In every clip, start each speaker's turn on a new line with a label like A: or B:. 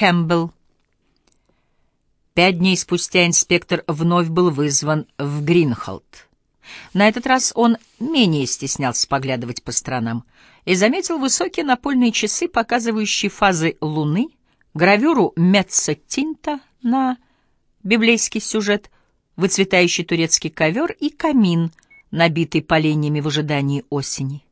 A: Кэмпбелл. Пять дней спустя инспектор вновь был вызван в Гринхолд. На этот раз он менее стеснялся поглядывать по сторонам и заметил высокие напольные часы, показывающие фазы Луны, гравюру Метца Тинта на библейский сюжет, выцветающий турецкий ковер и камин, набитый поленьями в ожидании осени.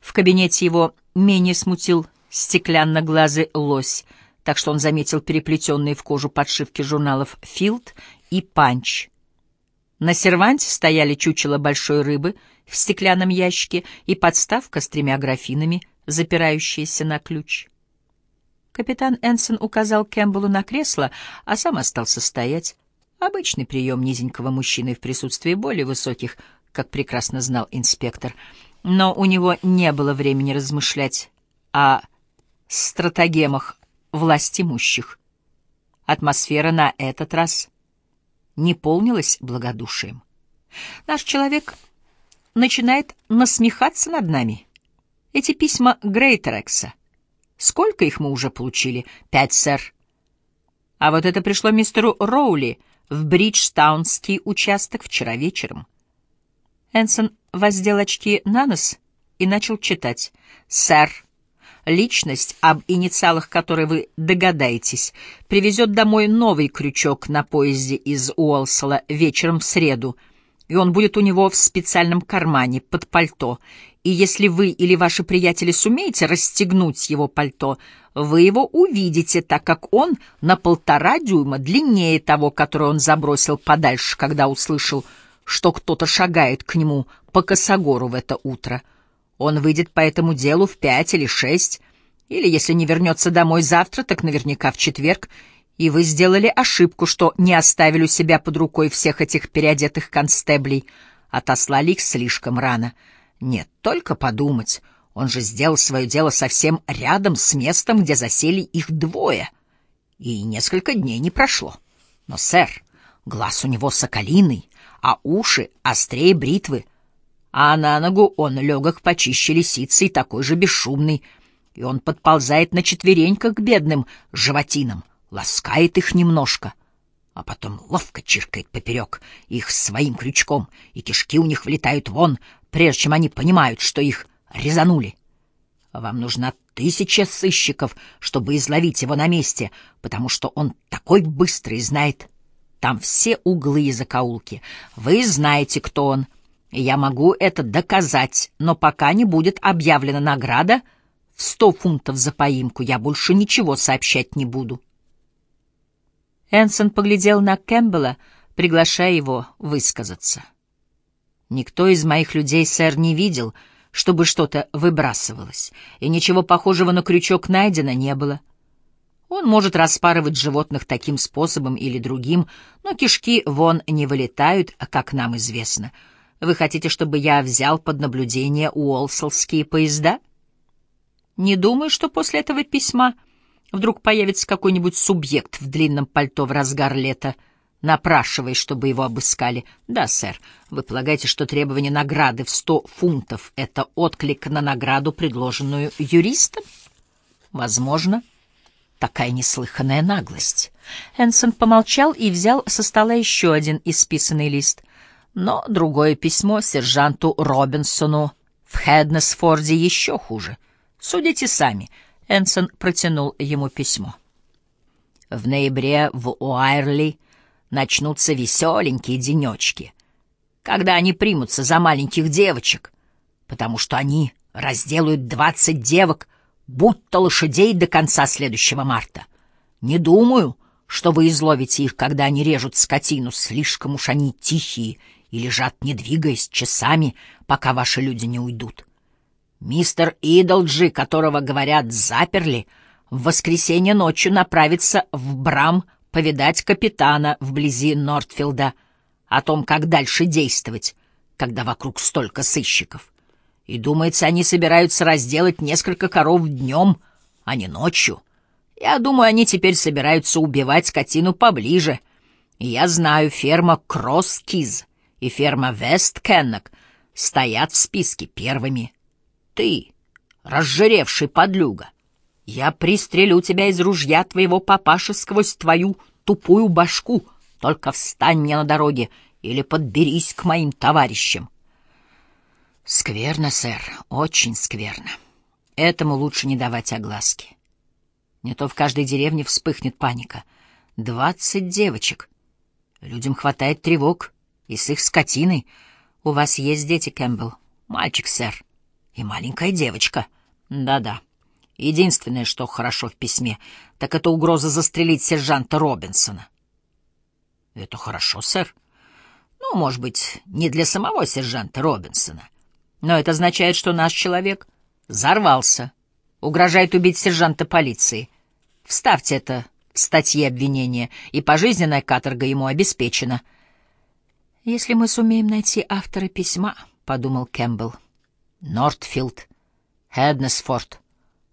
A: В кабинете его менее смутил стеклянно-глазый лось, так что он заметил переплетенные в кожу подшивки журналов «Филд» и «Панч», на серванте стояли чучело большой рыбы в стеклянном ящике и подставка с тремя графинами, запирающаяся на ключ. Капитан Энсон указал Кэмпбеллу на кресло, а сам остался стоять. Обычный прием низенького мужчины в присутствии более высоких, как прекрасно знал инспектор. Но у него не было времени размышлять о стратагемах власть имущих. Атмосфера на этот раз не полнилась благодушием. Наш человек начинает насмехаться над нами. Эти письма Грейтерекса. Сколько их мы уже получили? Пять, сэр. А вот это пришло мистеру Роули в Бриджтаунский участок вчера вечером. Энсон воздел очки на нос и начал читать. «Сэр, Личность, об инициалах которой вы догадаетесь, привезет домой новый крючок на поезде из Уолсала вечером в среду, и он будет у него в специальном кармане под пальто. И если вы или ваши приятели сумеете расстегнуть его пальто, вы его увидите, так как он на полтора дюйма длиннее того, который он забросил подальше, когда услышал, что кто-то шагает к нему по косогору в это утро. Он выйдет по этому делу в пять или шесть, или, если не вернется домой завтра, так наверняка в четверг, и вы сделали ошибку, что не оставили у себя под рукой всех этих переодетых констеблей, отослали их слишком рано. Нет, только подумать, он же сделал свое дело совсем рядом с местом, где засели их двое, и несколько дней не прошло. Но, сэр, глаз у него соколиный, а уши острее бритвы, а на ногу он легок почище лисицы и такой же бесшумный, и он подползает на четвереньках к бедным животинам, ласкает их немножко, а потом ловко чиркает поперек их своим крючком, и кишки у них влетают вон, прежде чем они понимают, что их резанули. Вам нужна тысяча сыщиков, чтобы изловить его на месте, потому что он такой быстрый знает. Там все углы и закоулки. Вы знаете, кто он — я могу это доказать, но пока не будет объявлена награда в сто фунтов за поимку, я больше ничего сообщать не буду. Энсон поглядел на Кэмпбелла, приглашая его высказаться. Никто из моих людей, сэр, не видел, чтобы что-то выбрасывалось, и ничего похожего на крючок найдено не было. Он может распарывать животных таким способом или другим, но кишки вон не вылетают, как нам известно — вы хотите, чтобы я взял под наблюдение уолсалские поезда? Не думаю, что после этого письма вдруг появится какой-нибудь субъект в длинном пальто в разгар лета, напрашиваясь, чтобы его обыскали. Да, сэр, вы полагаете, что требование награды в сто фунтов — это отклик на награду, предложенную юристом? Возможно. Такая неслыханная наглость. Энсон помолчал и взял со стола еще один исписанный лист — но другое письмо сержанту Робинсону в Хеднесфорде еще хуже. Судите сами. Энсон протянул ему письмо. В ноябре в Уайрли начнутся веселенькие денечки, когда они примутся за маленьких девочек, потому что они разделают двадцать девок, будто лошадей до конца следующего марта. Не думаю, что вы изловите их, когда они режут скотину, слишком уж они тихие и лежат, не двигаясь, часами, пока ваши люди не уйдут. Мистер Идолджи, которого, говорят, заперли, в воскресенье ночью направится в Брам повидать капитана вблизи Нортфилда о том, как дальше действовать, когда вокруг столько сыщиков. И, думается, они собираются разделать несколько коров днем, а не ночью. Я думаю, они теперь собираются убивать скотину поближе. И я знаю, ферма Кросс-Киз — и ферма Вест-Кеннек стоят в списке первыми. Ты, разжиревший подлюга, Я пристрелю тебя из ружья твоего папаши сквозь твою тупую башку. Только встань мне на дороге или подберись к моим товарищам. Скверно, сэр, очень скверно. Этому лучше не давать огласки. Не то в каждой деревне вспыхнет паника. Двадцать девочек. Людям хватает тревог. И с их скотиной. У вас есть дети, Кэмпбелл? Мальчик, сэр. И маленькая девочка. Да-да. Единственное, что хорошо в письме, так это угроза застрелить сержанта Робинсона. Это хорошо, сэр. Ну, может быть, не для самого сержанта Робинсона. Но это означает, что наш человек взорвался, угрожает убить сержанта полиции. Вставьте это в статье обвинения, и пожизненная каторга ему обеспечена. «Если мы сумеем найти автора письма», — подумал Кэмпбелл. «Нортфилд, Хеднесфорд,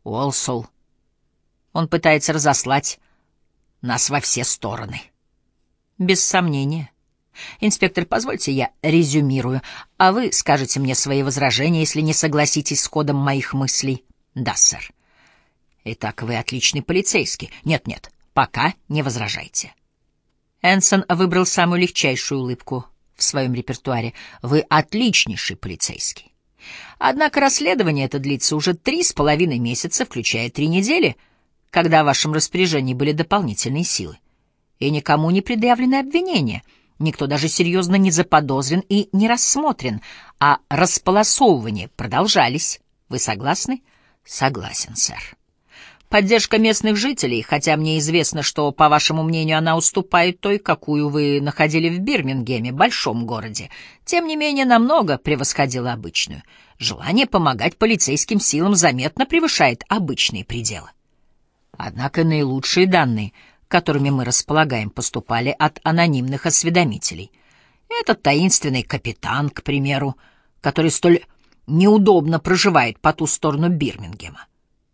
A: Уолсол. Он пытается разослать нас во все стороны». «Без сомнения». «Инспектор, позвольте я резюмирую, а вы скажете мне свои возражения, если не согласитесь с ходом моих мыслей». «Да, сэр». «Итак, вы отличный полицейский». «Нет-нет, пока не возражайте». Энсон выбрал самую легчайшую улыбку в своем репертуаре. «Вы отличнейший полицейский». Однако расследование это длится уже три с половиной месяца, включая три недели, когда в вашем распоряжении были дополнительные силы. И никому не предъявлены обвинения — Никто даже серьезно не заподозрен и не рассмотрен, а располосовывания продолжались. Вы согласны? Согласен, сэр. Поддержка местных жителей, хотя мне известно, что, по вашему мнению, она уступает той, какую вы находили в Бирмингеме, большом городе, тем не менее намного превосходила обычную. Желание помогать полицейским силам заметно превышает обычные пределы. Однако наилучшие данные — которыми мы располагаем, поступали от анонимных осведомителей. Этот таинственный капитан, к примеру, который столь неудобно проживает по ту сторону Бирмингема.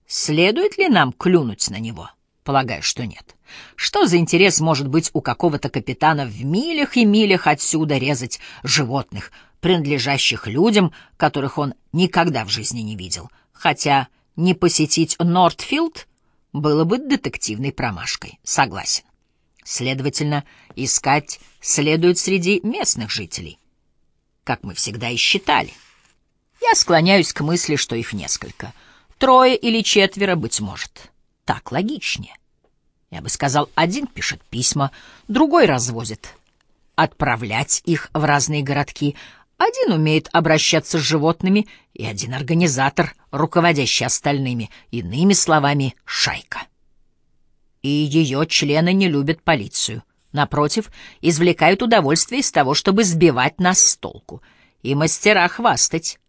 A: Следует ли нам клюнуть на него? Полагаю, что нет. Что за интерес может быть у какого-то капитана в милях и милях отсюда резать животных, принадлежащих людям, которых он никогда в жизни не видел? Хотя не посетить Нортфилд было бы детективной промашкой. Согласен. Следовательно, искать следует среди местных жителей, как мы всегда и считали. Я склоняюсь к мысли, что их несколько. Трое или четверо, быть может. Так логичнее. Я бы сказал, один пишет письма, другой развозит. Отправлять их в разные городки, один умеет обращаться с животными, и один организатор, руководящий остальными, иными словами, шайка. И ее члены не любят полицию. Напротив, извлекают удовольствие из того, чтобы сбивать нас с толку. И мастера хвастать.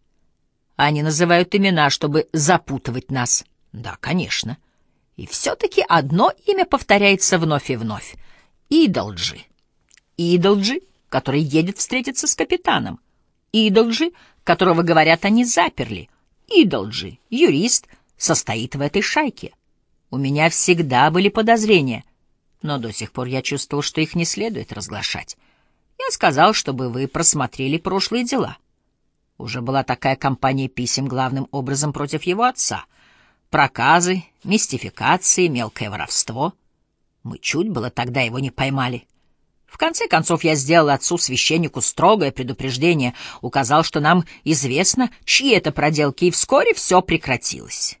A: Они называют имена, чтобы запутывать нас. Да, конечно. И все-таки одно имя повторяется вновь и вновь. Идолджи. Идолджи, который едет встретиться с капитаном. Идолджи, которого, говорят, они заперли. Идолджи, юрист, состоит в этой шайке. У меня всегда были подозрения, но до сих пор я чувствовал, что их не следует разглашать. Я сказал, чтобы вы просмотрели прошлые дела. Уже была такая кампания писем главным образом против его отца. Проказы, мистификации, мелкое воровство. Мы чуть было тогда его не поймали. В конце концов, я сделал отцу-священнику строгое предупреждение, указал, что нам известно, чьи это проделки, и вскоре все прекратилось.